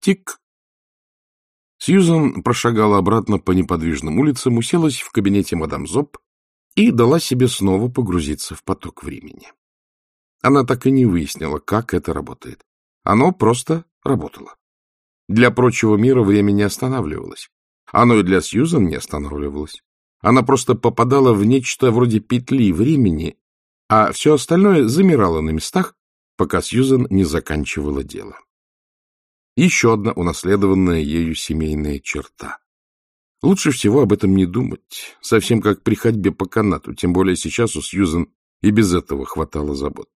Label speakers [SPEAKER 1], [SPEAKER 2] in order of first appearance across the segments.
[SPEAKER 1] Тик. Сьюзан прошагала обратно по неподвижным улицам, уселась в кабинете мадам Зоб и дала себе снова погрузиться в поток времени. Она так и не выяснила, как это работает. Оно просто работало. Для прочего мира время не останавливалось. Оно и для Сьюзан не останавливалось. Она просто попадала в нечто вроде петли времени, а все остальное замирало на местах, пока Сьюзан не заканчивала дело. Еще одна унаследованная ею семейная черта. Лучше всего об этом не думать, совсем как при ходьбе по канату, тем более сейчас у Сьюзан и без этого хватало забот.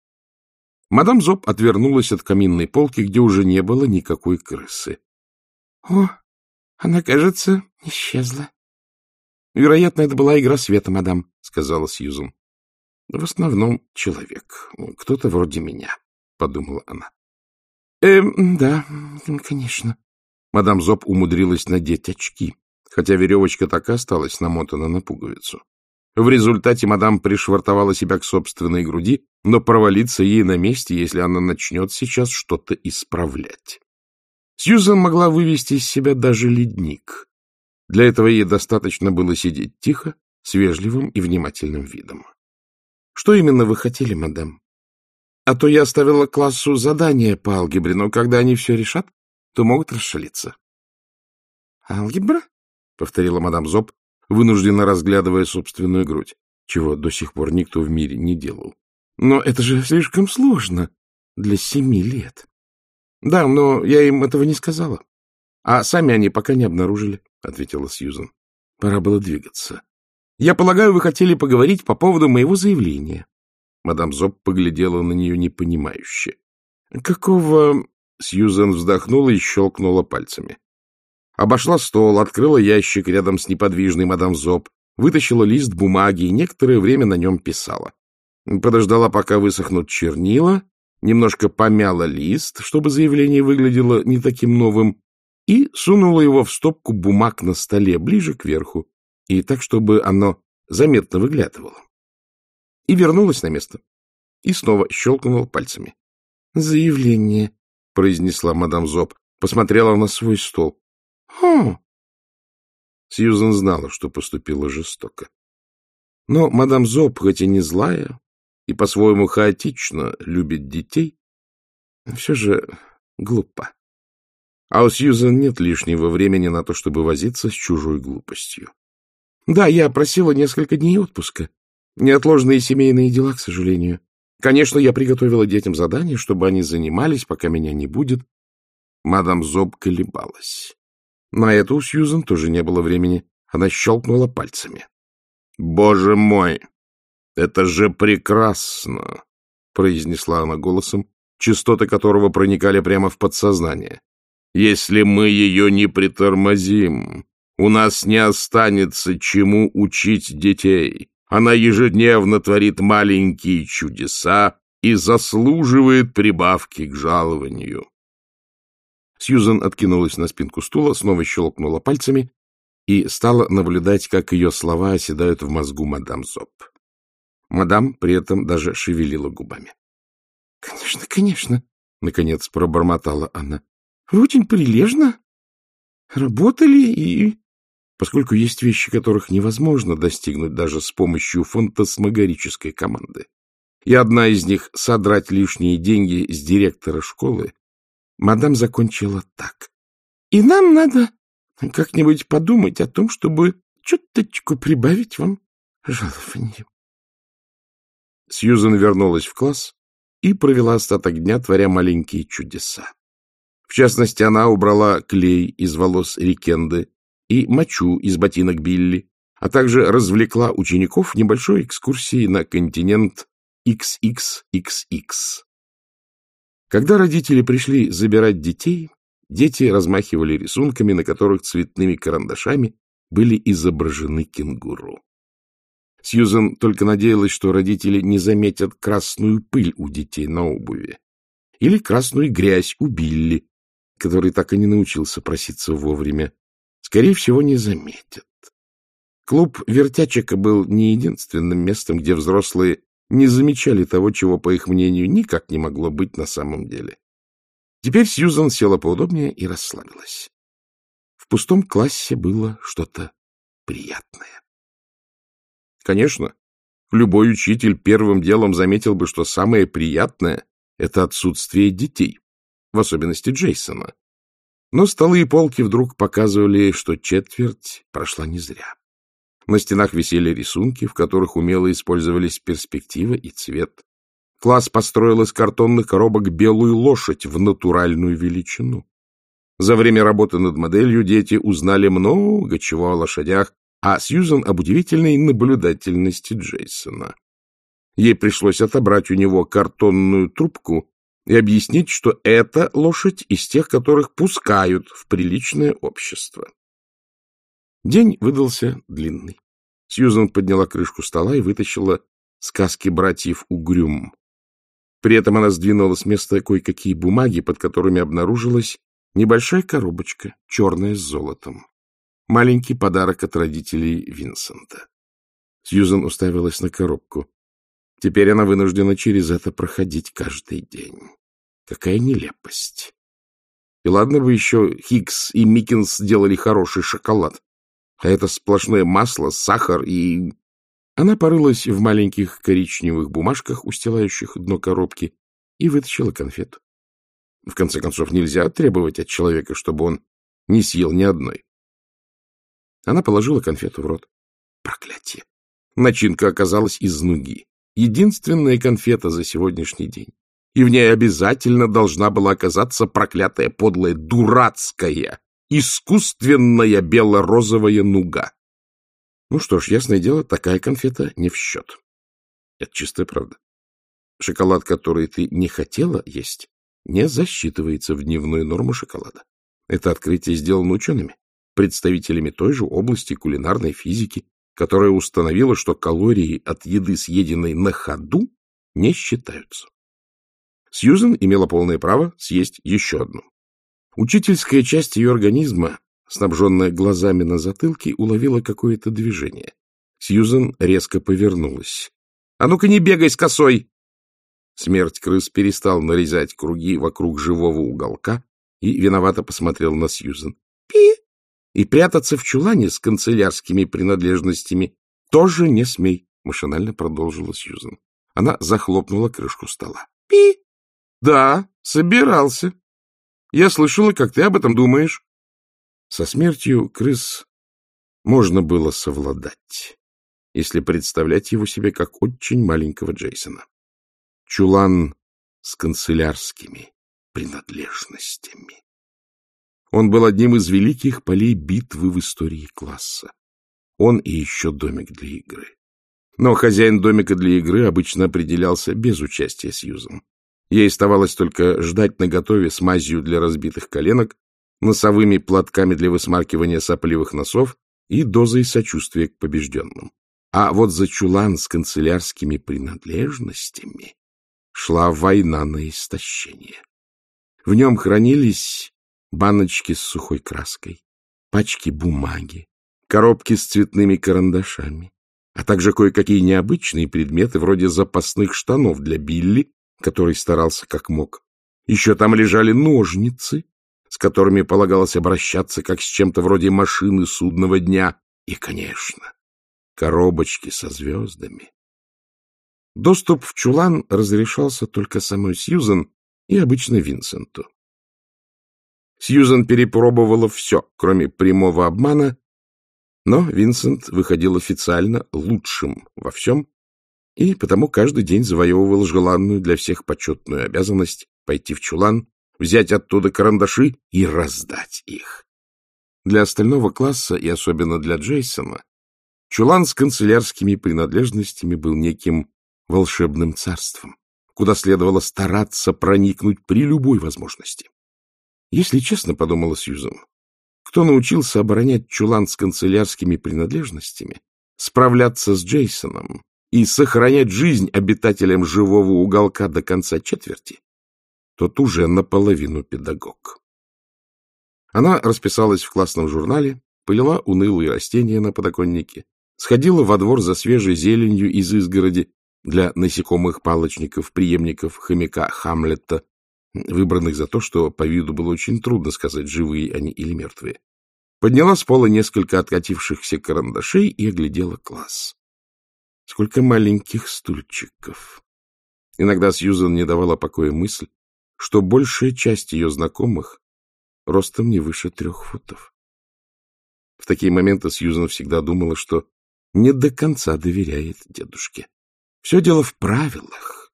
[SPEAKER 1] Мадам Зоб отвернулась от каминной полки, где уже не было никакой крысы. — О, она, кажется, исчезла. — Вероятно, это была игра света, мадам, — сказала Сьюзан. — В основном человек, кто-то вроде меня, — подумала она. Э, да, конечно. Мадам Зоб умудрилась надеть очки, хотя веревочка так и осталась намотана на пуговицу. В результате мадам пришвартовала себя к собственной груди, но провалиться ей на месте, если она начнет сейчас что-то исправлять. Сьюзан могла вывести из себя даже ледник. Для этого ей достаточно было сидеть тихо, с вежливым и внимательным видом. — Что именно вы хотели, мадам? А то я оставила классу задание по алгебре, но когда они все решат, то могут расшалиться. — Алгебра? — повторила мадам Зоб, вынужденно разглядывая собственную грудь, чего до сих пор никто в мире не делал. — Но это же слишком сложно для семи лет. — Да, но я им этого не сказала. — А сами они пока не обнаружили, — ответила Сьюзан. Пора было двигаться. — Я полагаю, вы хотели поговорить по поводу моего заявления. Мадам Зоб поглядела на нее непонимающе. — Какого... Сьюзен вздохнула и щелкнула пальцами. Обошла стол, открыла ящик рядом с неподвижной мадам Зоб, вытащила лист бумаги и некоторое время на нем писала. Подождала, пока высохнут чернила, немножко помяла лист, чтобы заявление выглядело не таким новым, и сунула его в стопку бумаг на столе, ближе к верху, и так, чтобы оно заметно выглядывало и вернулась на место. И снова щелкнула пальцами. — Заявление, — произнесла мадам Зоб, посмотрела на свой стол. — Хм. Сьюзен знала, что поступила жестоко. Но мадам Зоб, хоть и не злая, и по-своему хаотично любит детей, все же глупа. А у Сьюзен нет лишнего времени на то, чтобы возиться с чужой глупостью. Да, я просила несколько дней отпуска, Неотложные семейные дела, к сожалению. Конечно, я приготовила детям задание, чтобы они занимались, пока меня не будет. Мадам Зоб колебалась. На это у Сьюзен тоже не было времени. Она щелкнула пальцами. — Боже мой! Это же прекрасно! — произнесла она голосом, частоты которого проникали прямо в подсознание. — Если мы ее не притормозим, у нас не останется чему учить детей. Она ежедневно творит маленькие чудеса и заслуживает прибавки к жалованию. Сьюзан откинулась на спинку стула, снова щелкнула пальцами и стала наблюдать, как ее слова оседают в мозгу мадам Зоб. Мадам при этом даже шевелила губами. — Конечно, конечно, — наконец пробормотала она. — Вы очень прилежно работали и поскольку есть вещи, которых невозможно достигнуть даже с помощью фантасмагорической команды. И одна из них — содрать лишние деньги с директора школы. Мадам закончила так. И нам надо как-нибудь подумать о том, чтобы чуточку прибавить вам жалование. Сьюзен вернулась в класс и провела остаток дня, творя маленькие чудеса. В частности, она убрала клей из волос Рикенды и мочу из ботинок Билли, а также развлекла учеников небольшой экскурсией на континент XXXX. Когда родители пришли забирать детей, дети размахивали рисунками, на которых цветными карандашами были изображены кенгуру. Сьюзен только надеялась, что родители не заметят красную пыль у детей на обуви или красную грязь у Билли, который так и не научился проситься вовремя скорее всего, не заметят. Клуб вертячика был не единственным местом, где взрослые не замечали того, чего, по их мнению, никак не могло быть на самом деле. Теперь Сьюзан села поудобнее и расслабилась. В пустом классе было что-то приятное. Конечно, любой учитель первым делом заметил бы, что самое приятное — это отсутствие детей, в особенности Джейсона. Но столы и полки вдруг показывали, что четверть прошла не зря. На стенах висели рисунки, в которых умело использовались перспектива и цвет. Класс построил из картонных коробок белую лошадь в натуральную величину. За время работы над моделью дети узнали много чего о лошадях, а Сьюзан об удивительной наблюдательности Джейсона. Ей пришлось отобрать у него картонную трубку и объяснить, что это лошадь из тех, которых пускают в приличное общество. День выдался длинный. Сьюзан подняла крышку стола и вытащила сказки братьев Угрюм. При этом она сдвинула с места кое-какие бумаги, под которыми обнаружилась небольшая коробочка, черная с золотом. Маленький подарок от родителей Винсента. Сьюзан уставилась на коробку. Теперь она вынуждена через это проходить каждый день. Какая нелепость! И ладно бы еще Хиггс и Миккинс делали хороший шоколад, а это сплошное масло, сахар и она порылась в маленьких коричневых бумажках, устилающих дно коробки, и вытащила конфету. В конце концов, нельзя требовать от человека, чтобы он не съел ни одной. Она положила конфету в рот. Проклятие! Начинка оказалась из нуги. Единственная конфета за сегодняшний день. И в ней обязательно должна была оказаться проклятая, подлая, дурацкая, искусственная бело-розовая нуга. Ну что ж, ясное дело, такая конфета не в счет. Это чистая правда. Шоколад, который ты не хотела есть, не засчитывается в дневную норму шоколада. Это открытие сделано учеными, представителями той же области кулинарной физики, которая установила, что калории от еды, съеденной на ходу, не считаются. Сьюзен имела полное право съесть еще одну. Учительская часть ее организма снабженная глазами на затылке, уловила какое-то движение. Сьюзен резко повернулась. — А ну-ка не бегай с косой! Смерть крыс перестал нарезать круги вокруг живого уголка и виновато посмотрел на Сьюзен. — Пи! И прятаться в чулане с канцелярскими принадлежностями тоже не смей, — машинально продолжила Сьюзен. Она захлопнула крышку стола. — Пи! — Да, собирался. Я слышала, как ты об этом думаешь. Со смертью крыс можно было совладать, если представлять его себе как очень маленького Джейсона. Чулан с канцелярскими принадлежностями. Он был одним из великих полей битвы в истории класса. Он и еще домик для игры. Но хозяин домика для игры обычно определялся без участия Сьюзан. Ей оставалось только ждать наготове с мазью для разбитых коленок носовыми платками для высмаркивания сопливых носов и дозой сочувствия к побежденным. А вот за чулан с канцелярскими принадлежностями шла война на истощение. В нем хранились баночки с сухой краской, пачки бумаги, коробки с цветными карандашами, а также кое-какие необычные предметы вроде запасных штанов для Билли, который старался как мог. Еще там лежали ножницы, с которыми полагалось обращаться как с чем-то вроде машины судного дня, и, конечно, коробочки со звездами. Доступ в чулан разрешался только самой Сьюзен и обычно Винсенту. Сьюзен перепробовала все, кроме прямого обмана, но Винсент выходил официально лучшим во всем, и потому каждый день завоевывал желанную для всех почетную обязанность пойти в чулан взять оттуда карандаши и раздать их. Для остального класса, и особенно для Джейсона, чулан с канцелярскими принадлежностями был неким волшебным царством, куда следовало стараться проникнуть при любой возможности. Если честно, подумала Сьюзан, кто научился оборонять чулан с канцелярскими принадлежностями, справляться с Джейсоном и сохранять жизнь обитателям живого уголка до конца четверти, тот уже наполовину педагог. Она расписалась в классном журнале, полила унылые растения на подоконнике, сходила во двор за свежей зеленью из изгороди для насекомых палочников, преемников хомяка Хамлета, выбранных за то, что по виду было очень трудно сказать, живые они или мертвые. Подняла с пола несколько откатившихся карандашей и оглядела класс. Сколько маленьких стульчиков. Иногда Сьюзан не давала покоя мысль, что большая часть ее знакомых ростом не выше трех футов. В такие моменты Сьюзан всегда думала, что не до конца доверяет дедушке. Все дело в правилах.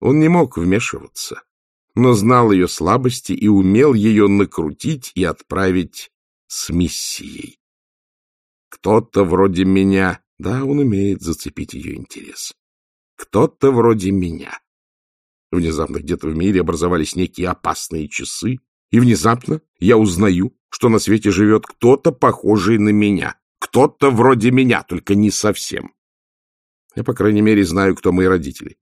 [SPEAKER 1] Он не мог вмешиваться, но знал ее слабости и умел ее накрутить и отправить с миссией. Кто-то вроде меня, да, он умеет зацепить ее интерес. Кто-то вроде меня. Внезапно где-то в мире образовались некие опасные часы, и внезапно я узнаю, что на свете живет кто-то, похожий на меня. Кто-то вроде меня, только не совсем. Я, по крайней мере, знаю, кто мои родители.